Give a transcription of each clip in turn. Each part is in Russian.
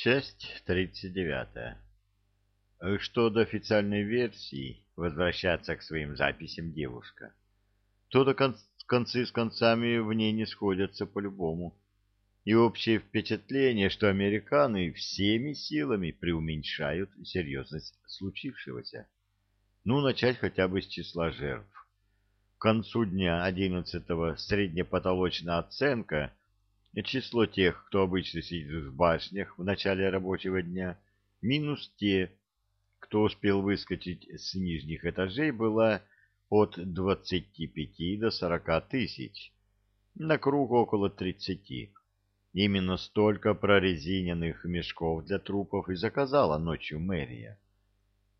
Часть 39. Что до официальной версии, возвращаться к своим записям девушка, то до кон концы с концами в ней не сходятся по-любому. И общее впечатление, что американы всеми силами преуменьшают серьезность случившегося. Ну, начать хотя бы с числа жертв. К концу дня 11-го среднепотолочная оценка число тех, кто обычно сидит в башнях в начале рабочего дня, минус те, кто успел выскочить с нижних этажей, была от 25 до 40 тысяч, на круг около 30. Именно столько прорезиненных мешков для трупов и заказала ночью мэрия.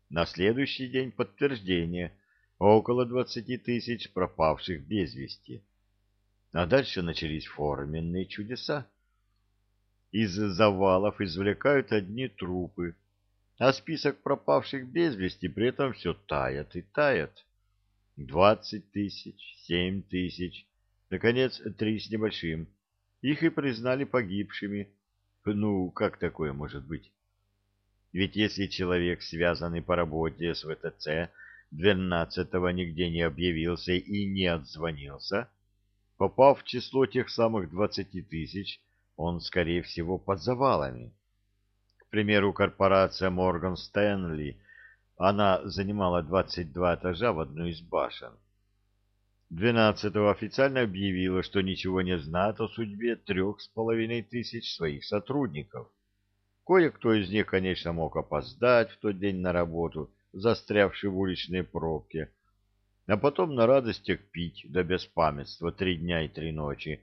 На следующий день подтверждение около 20 тысяч пропавших без вести. А дальше начались форменные чудеса. Из завалов извлекают одни трупы, а список пропавших без вести при этом все тает и тает. Двадцать тысяч, семь тысяч, наконец, три с небольшим. Их и признали погибшими. Ну, как такое может быть? Ведь если человек, связанный по работе с ВТЦ, двенадцатого нигде не объявился и не отзвонился, Попав в число тех самых двадцати тысяч, он, скорее всего, под завалами. К примеру, корпорация Морган Стэнли, она занимала 22 этажа в одной из башен. 12-го официально объявила, что ничего не знает о судьбе трех с половиной тысяч своих сотрудников. Кое-кто из них, конечно, мог опоздать в тот день на работу, застрявший в уличной пробке, а потом на радостях пить до беспамятства три дня и три ночи.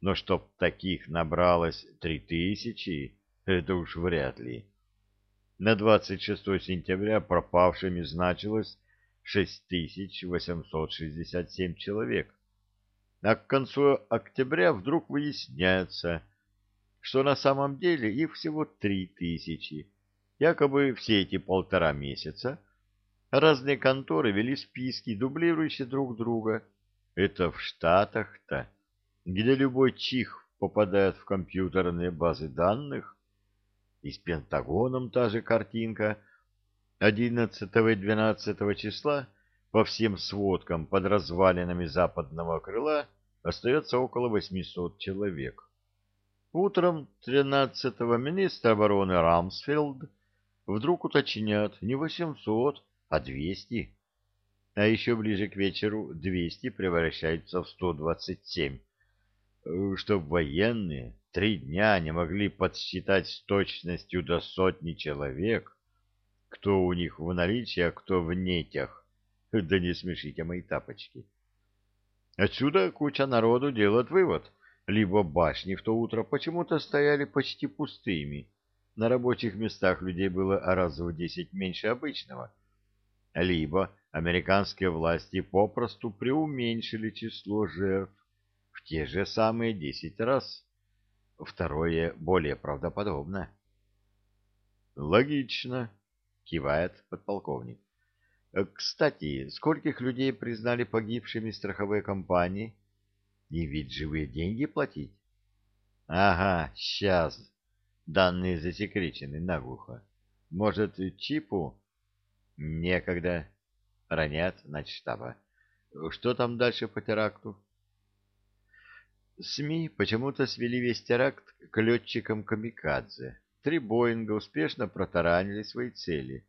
Но чтоб таких набралось три тысячи, это уж вряд ли. На 26 сентября пропавшими значилось 6867 человек. А к концу октября вдруг выясняется, что на самом деле их всего три тысячи. Якобы все эти полтора месяца – Разные конторы вели списки, дублирующие друг друга. Это в Штатах-то, где любой чих попадает в компьютерные базы данных. И с Пентагоном та же картинка. 11 и 12 числа по всем сводкам под развалинами западного крыла остается около 800 человек. Утром 13-го министр обороны Рамсфелд вдруг уточнят не 800, а 200. А еще ближе к вечеру 200 превращаются в 127, чтобы военные три дня не могли подсчитать с точностью до сотни человек, кто у них в наличии, а кто в нетях. Да не смешите мои тапочки. Отсюда куча народу делает вывод. Либо башни в то утро почему-то стояли почти пустыми. На рабочих местах людей было раза в десять меньше обычного либо американские власти попросту преуменьшили число жертв в те же самые десять раз. Второе более правдоподобно. Логично, кивает подполковник. Кстати, скольких людей признали погибшими страховые компании? И ведь живые деньги платить? Ага, сейчас. Данные засекречены наглухо. Может, чипу Некогда. Ранят на штаба. Что там дальше по теракту? СМИ почему-то свели весь теракт к летчикам Камикадзе. Три Боинга успешно протаранили свои цели.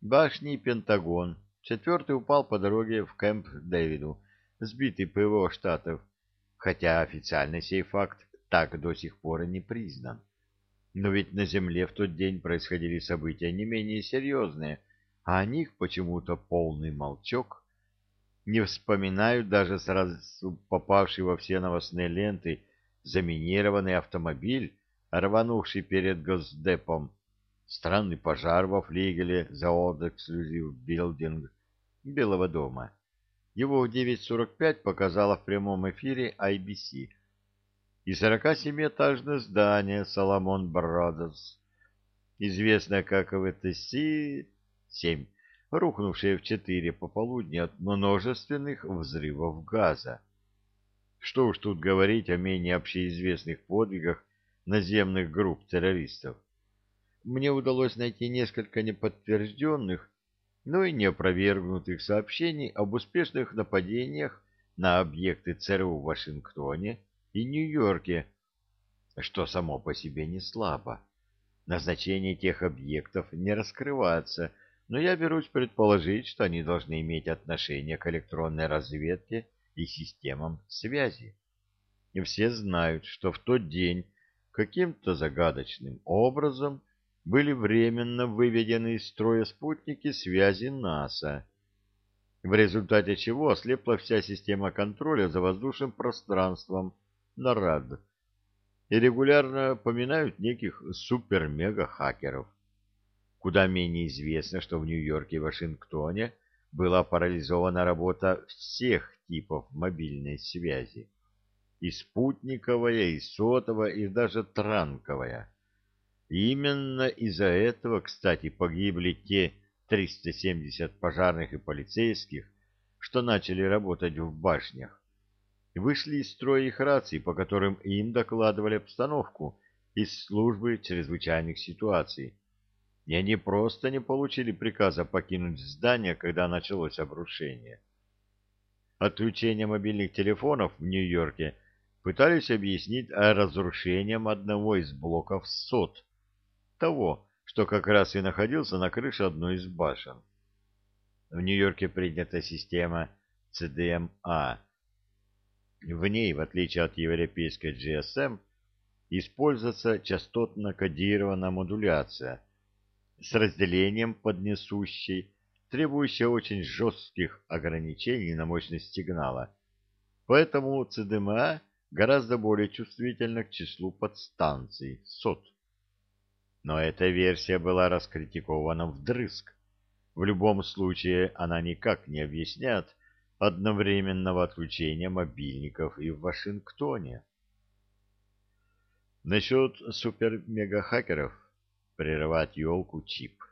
Башни и Пентагон. Четвертый упал по дороге в Кэмп Дэвиду, сбитый ПВО Штатов, хотя официально сей факт так до сих пор и не признан. Но ведь на Земле в тот день происходили события не менее серьезные – а о них почему-то полный молчок. Не вспоминают даже сразу попавший во все новостные ленты заминированный автомобиль, рванувший перед Госдепом, странный пожар во флигеле Заод Эксклюзив Билдинг Белого дома. Его в 9.45 показала в прямом эфире IBC. И 47-этажное здание Соломон Бродерс, известное как ВТС семь, рухнувшие в четыре пополудни от множественных взрывов газа. Что уж тут говорить о менее общеизвестных подвигах наземных групп террористов. мне удалось найти несколько неподтвержденных, но и неопровергнутых сообщений об успешных нападениях на объекты ЦРУ в Вашингтоне и Нью-Йорке, что само по себе не слабо. Назначение тех объектов не раскрывается, но я берусь предположить, что они должны иметь отношение к электронной разведке и системам связи. И все знают, что в тот день каким-то загадочным образом были временно выведены из строя спутники связи НАСА, в результате чего ослепла вся система контроля за воздушным пространством НАРАД и регулярно поминают неких супер-мега-хакеров. Куда менее известно, что в Нью-Йорке и Вашингтоне была парализована работа всех типов мобильной связи. И спутниковая, и сотовая, и даже транковая. Именно из-за этого, кстати, погибли те 370 пожарных и полицейских, что начали работать в башнях. Вышли из строя их раций, по которым им докладывали обстановку из службы чрезвычайных ситуаций и они просто не получили приказа покинуть здание, когда началось обрушение. Отключение мобильных телефонов в Нью-Йорке пытались объяснить разрушением одного из блоков СОТ, того, что как раз и находился на крыше одной из башен. В Нью-Йорке принята система CDMA. В ней, в отличие от европейской GSM, используется частотно-кодированная модуляция – с разделением поднесущей, требующей очень жестких ограничений на мощность сигнала. Поэтому ЦДМА гораздо более чувствительна к числу подстанций, СОТ. Но эта версия была раскритикована вдрызг. В любом случае она никак не объясняет одновременного отключения мобильников и в Вашингтоне. Насчет супер-мега-хакеров прерывать елку чип.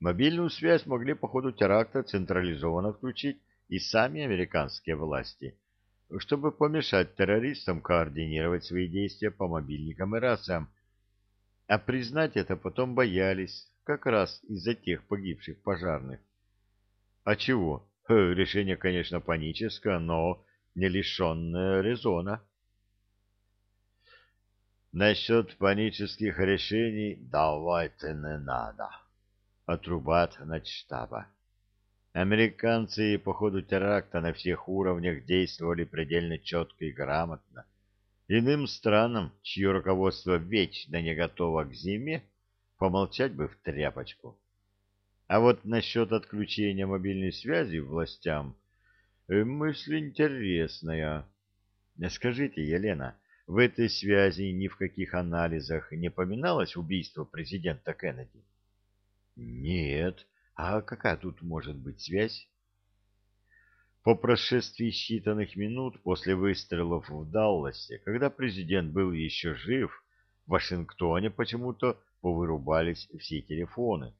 Мобильную связь могли по ходу теракта централизованно включить и сами американские власти, чтобы помешать террористам координировать свои действия по мобильникам и рациям, а признать это потом боялись, как раз из-за тех погибших пожарных. А чего? Решение, конечно, паническое, но не лишенное резона. Насчет панических решений давайте не надо. Отрубат начштаба. Американцы по ходу теракта на всех уровнях действовали предельно четко и грамотно. Иным странам, чье руководство вечно не готово к зиме, помолчать бы в тряпочку. А вот насчет отключения мобильной связи властям э, мысль интересная. Скажите, Елена, в этой связи ни в каких анализах не поминалось убийство президента Кеннеди? Нет. А какая тут может быть связь? По прошествии считанных минут после выстрелов в Далласе, когда президент был еще жив, в Вашингтоне почему-то повырубались все телефоны.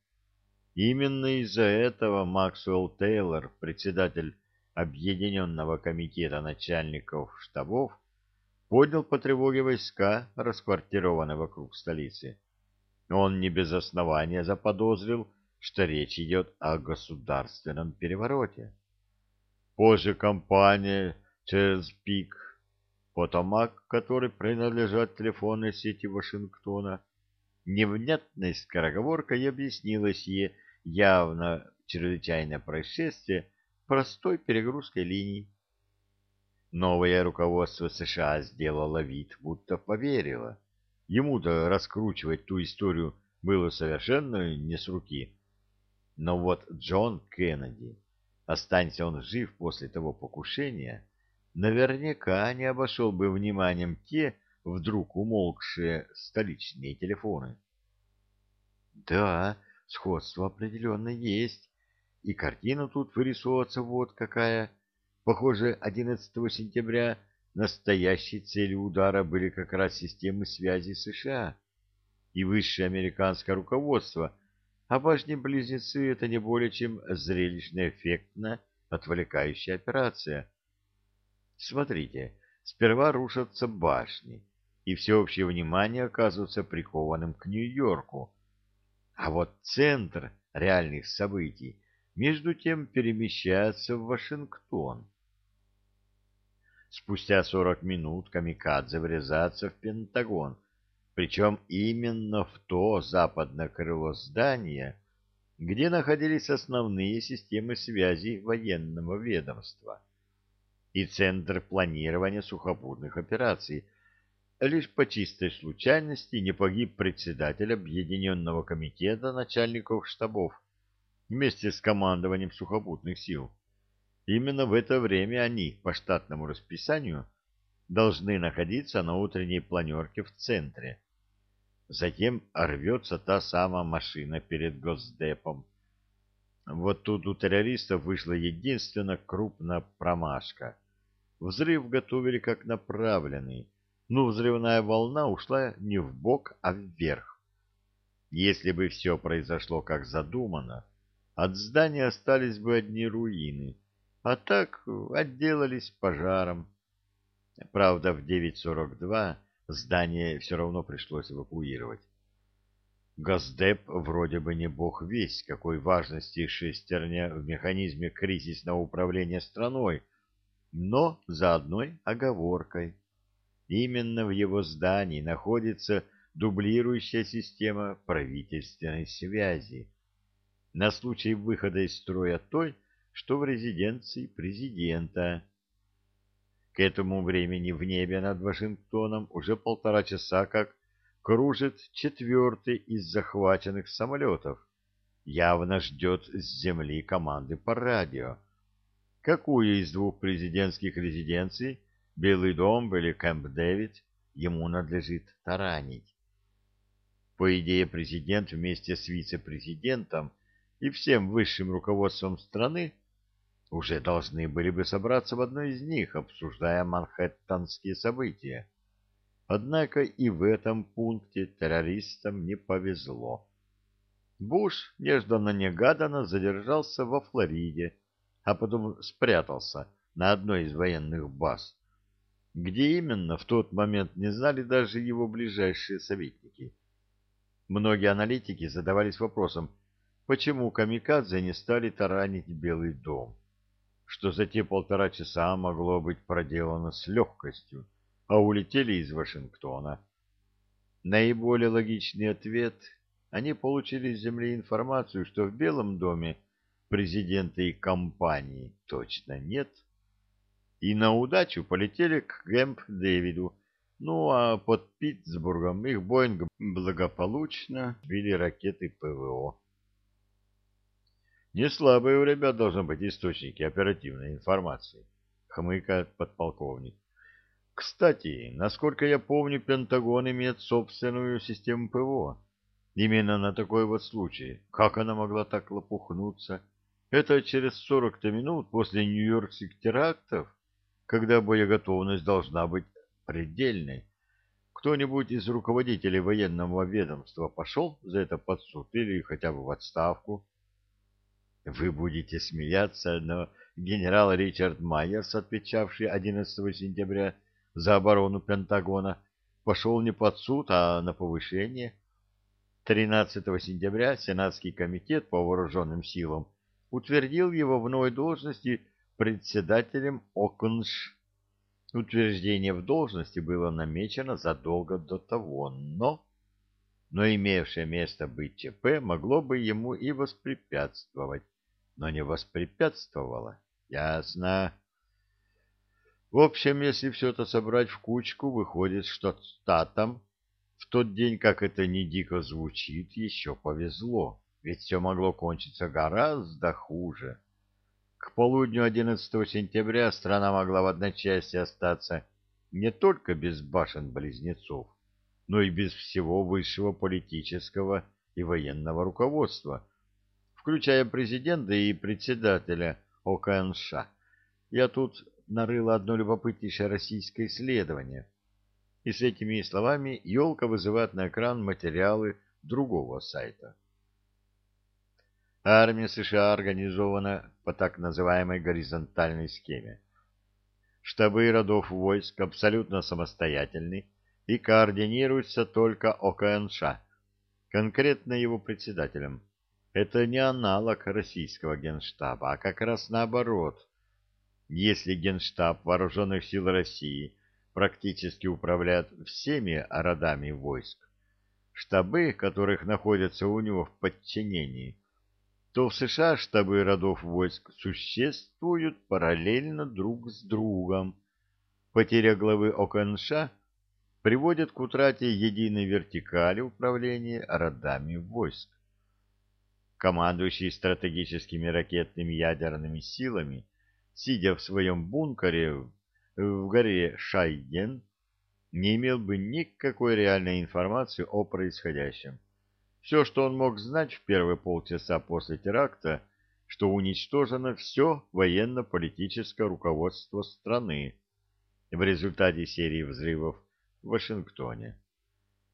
Именно из-за этого Максвелл Тейлор, председатель Объединенного комитета начальников штабов, поднял по тревоге войска, расквартированные вокруг столицы. Он не без основания заподозрил, что речь идет о государственном перевороте. Позже компания пик Потомак, который принадлежат телефонной сети Вашингтона, невнятной скороговоркой объяснила сие явно чрезвычайное происшествие простой перегрузкой линий. Новое руководство США сделало вид, будто поверило. Ему-то раскручивать ту историю было совершенно не с руки. Но вот Джон Кеннеди, останься он жив после того покушения, наверняка не обошел бы вниманием те вдруг умолкшие столичные телефоны. Да, сходство определенно есть, и картина тут вырисовывается вот какая Похоже, 11 сентября настоящей целью удара были как раз системы связи США и высшее американское руководство, а башни-близнецы — это не более чем зрелищно-эффектная отвлекающая операция. Смотрите, сперва рушатся башни, и всеобщее внимание оказывается прикованным к Нью-Йорку, А вот центр реальных событий между тем перемещается в Вашингтон. Спустя сорок минут камикадзе врезается в Пентагон, причем именно в то западное крыло здания, где находились основные системы связи военного ведомства и Центр планирования сухопутных операций. Лишь по чистой случайности не погиб председатель Объединенного комитета начальников штабов вместе с командованием сухопутных сил. Именно в это время они, по штатному расписанию, должны находиться на утренней планерке в центре. Затем рвется та самая машина перед Госдепом. Вот тут у террористов вышла единственно крупная промашка. Взрыв готовили как направленный, но взрывная волна ушла не в бок, а вверх. Если бы все произошло как задумано, от здания остались бы одни руины, а так отделались пожаром. Правда, в 9.42 здание все равно пришлось эвакуировать. Газдеп вроде бы не бог весь, какой важности шестерня в механизме кризисного управления страной, но за одной оговоркой. Именно в его здании находится дублирующая система правительственной связи на случай выхода из строя той, что в резиденции президента. К этому времени в небе над Вашингтоном уже полтора часа как кружит четвертый из захваченных самолетов. Явно ждет с земли команды по радио. Какую из двух президентских резиденций, Белый дом или Кэмп-Дэвид, ему надлежит таранить? По идее, президент вместе с вице-президентом и всем высшим руководством страны уже должны были бы собраться в одной из них, обсуждая манхэттенские события. Однако и в этом пункте террористам не повезло. Буш нежданно-негаданно задержался во Флориде, а потом спрятался на одной из военных баз, где именно в тот момент не знали даже его ближайшие советники. Многие аналитики задавались вопросом, почему камикадзе не стали таранить Белый дом, что за те полтора часа могло быть проделано с легкостью, а улетели из Вашингтона. Наиболее логичный ответ — они получили с Земли информацию, что в Белом доме президента и компании точно нет, и на удачу полетели к Гэмп Дэвиду, ну а под Питтсбургом их Боинг благополучно сбили ракеты ПВО. Не слабые у ребят должны быть источники оперативной информации, хмыкает подполковник. Кстати, насколько я помню, Пентагон имеет собственную систему ПВО. Именно на такой вот случай. Как она могла так лопухнуться? Это через 40 минут после нью-йоркских терактов, когда боеготовность должна быть предельной. Кто-нибудь из руководителей военного ведомства пошел за это под суд или хотя бы в отставку? Вы будете смеяться, но генерал Ричард Майерс, отвечавший 11 сентября за оборону Пентагона, пошел не под суд, а на повышение. 13 сентября Сенатский комитет по вооруженным силам утвердил его в новой должности председателем ОКНШ. Утверждение в должности было намечено задолго до того, но... Но имевшее место быть ЧП могло бы ему и воспрепятствовать но не воспрепятствовала. Ясно. В общем, если все это собрать в кучку, выходит, что статам в тот день, как это не дико звучит, еще повезло, ведь все могло кончиться гораздо хуже. К полудню 11 сентября страна могла в одночасье остаться не только без башен-близнецов, но и без всего высшего политического и военного руководства, включая президента и председателя ОКНШ. Я тут нарыла одно любопытнейшее российское исследование. И с этими словами елка вызывает на экран материалы другого сайта. Армия США организована по так называемой горизонтальной схеме. Штабы родов войск абсолютно самостоятельны и координируются только ОКНШ конкретно его председателем. Это не аналог российского генштаба, а как раз наоборот. Если генштаб вооруженных сил России практически управляет всеми родами войск, штабы которых находятся у него в подчинении, то в США штабы родов войск существуют параллельно друг с другом. Потеря главы ОКНШ приводит к утрате единой вертикали управления родами войск. Командующий стратегическими ракетными ядерными силами, сидя в своем бункере в горе Шайген, не имел бы никакой реальной информации о происходящем. Все, что он мог знать в первые полчаса после теракта, что уничтожено все военно-политическое руководство страны в результате серии взрывов в Вашингтоне.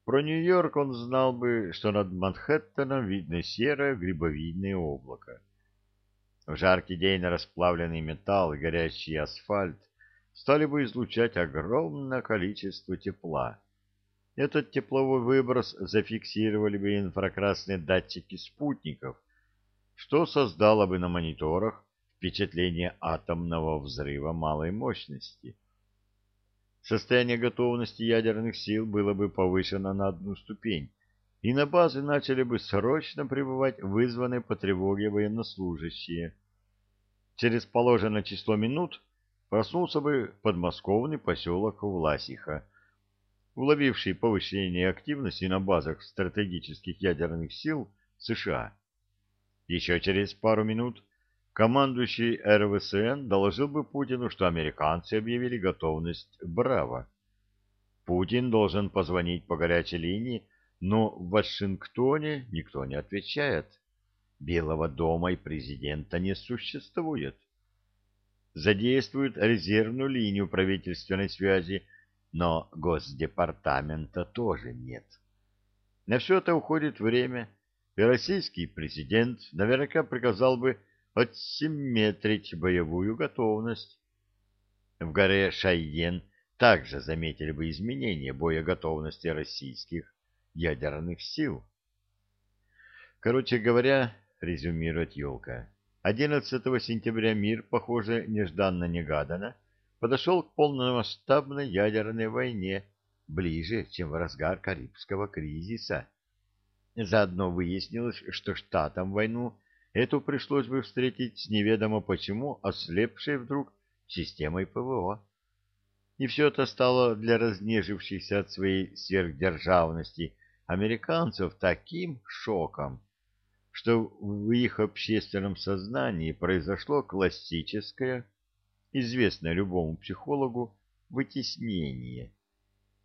Про Нью-Йорк он знал бы, что над Манхэттеном видно серое грибовидное облако. В жаркий день расплавленный металл и горящий асфальт стали бы излучать огромное количество тепла. Этот тепловой выброс зафиксировали бы инфракрасные датчики спутников, что создало бы на мониторах впечатление атомного взрыва малой мощности. Состояние готовности ядерных сил было бы повышено на одну ступень, и на базы начали бы срочно прибывать вызванные по тревоге военнослужащие. Через положенное число минут проснулся бы подмосковный поселок Власиха, уловивший повышение активности на базах стратегических ядерных сил США. Еще через пару минут командующий РВСН доложил бы Путину, что американцы объявили готовность «Браво». Путин должен позвонить по горячей линии, но в Вашингтоне никто не отвечает. Белого дома и президента не существует. Задействуют резервную линию правительственной связи, но Госдепартамента тоже нет. На все это уходит время, и российский президент наверняка приказал бы отсимметрить боевую готовность. В горе Шайен также заметили бы изменения боеготовности российских ядерных сил. Короче говоря, резюмирует Елка, 11 сентября мир, похоже, нежданно-негаданно, подошел к полномасштабной ядерной войне ближе, чем в разгар Карибского кризиса. Заодно выяснилось, что штатам войну эту пришлось бы встретить с неведомо почему ослепшей вдруг системой ПВО. И все это стало для разнежившихся от своей сверхдержавности американцев таким шоком, что в их общественном сознании произошло классическое известное любому психологу, вытеснение.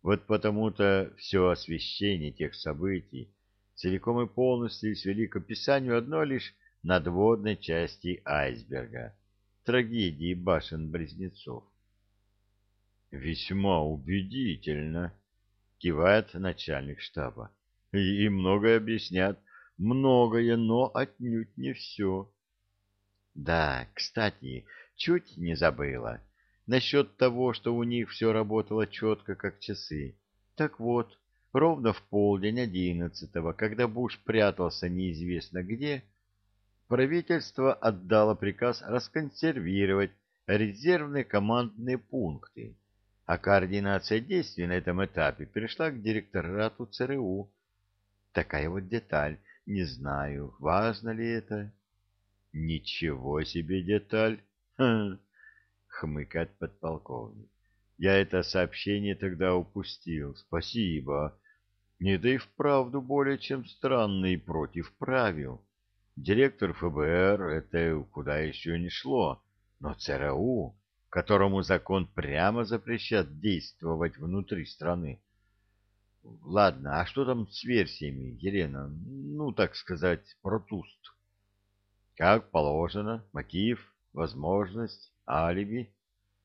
Вот потому-то все освещение тех событий целиком и полностью свели к описанию одной лишь надводной части айсберга — трагедии башен-близнецов. «Весьма убедительно», — кивает начальник штаба. «И многое объяснят, многое, но отнюдь не все». «Да, кстати, Чуть не забыла. Насчет того, что у них все работало четко, как часы. Так вот, ровно в полдень одиннадцатого, когда Буш прятался неизвестно где, правительство отдало приказ расконсервировать резервные командные пункты, а координация действий на этом этапе перешла к директорату ЦРУ. Такая вот деталь. Не знаю, важно ли это. Ничего себе деталь. Хм, хмыкает подполковник. Я это сообщение тогда упустил. Спасибо. Не да и вправду более чем странно и против правил. Директор ФБР — это куда еще не шло, но ЦРУ, которому закон прямо запрещает действовать внутри страны. Ладно, а что там с версиями, Елена? Ну, так сказать, протуст. Как положено, мотив, возможность, алиби.